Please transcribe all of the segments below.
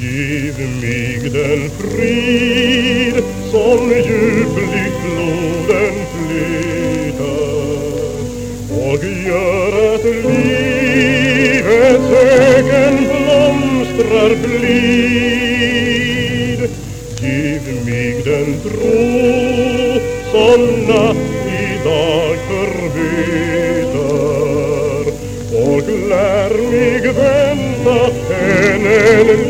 Giv mig den frid soll djupligt floden flyter och gör att livets öken blomstrar blid. Giv mig den tro som natt i dag förbyter och lär mig vänta en en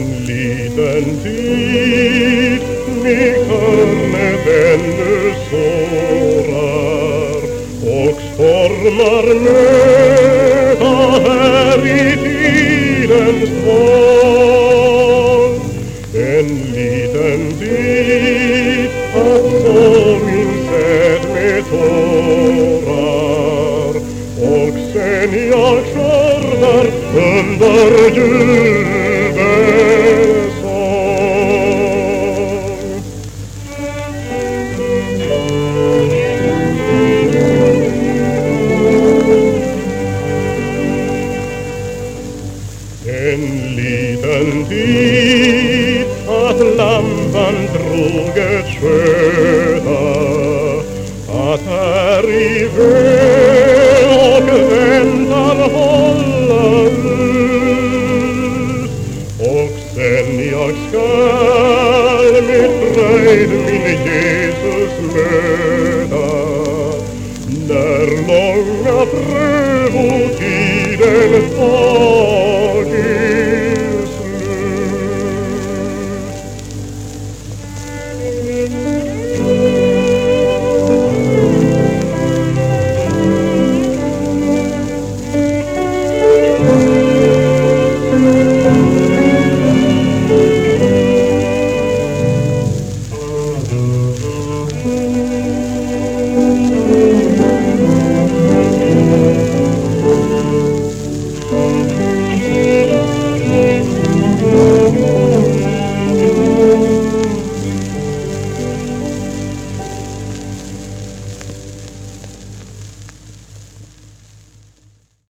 En liten tid mig hörnet ännu sårar och stormar möta här i tidens val. En liten tid att så min säd med tårar sen jag skördar under jul En liten tid att lampan troget sköta, att här i vön och väntan hålla ut och sen jag skall med fröjd min Jesus möta.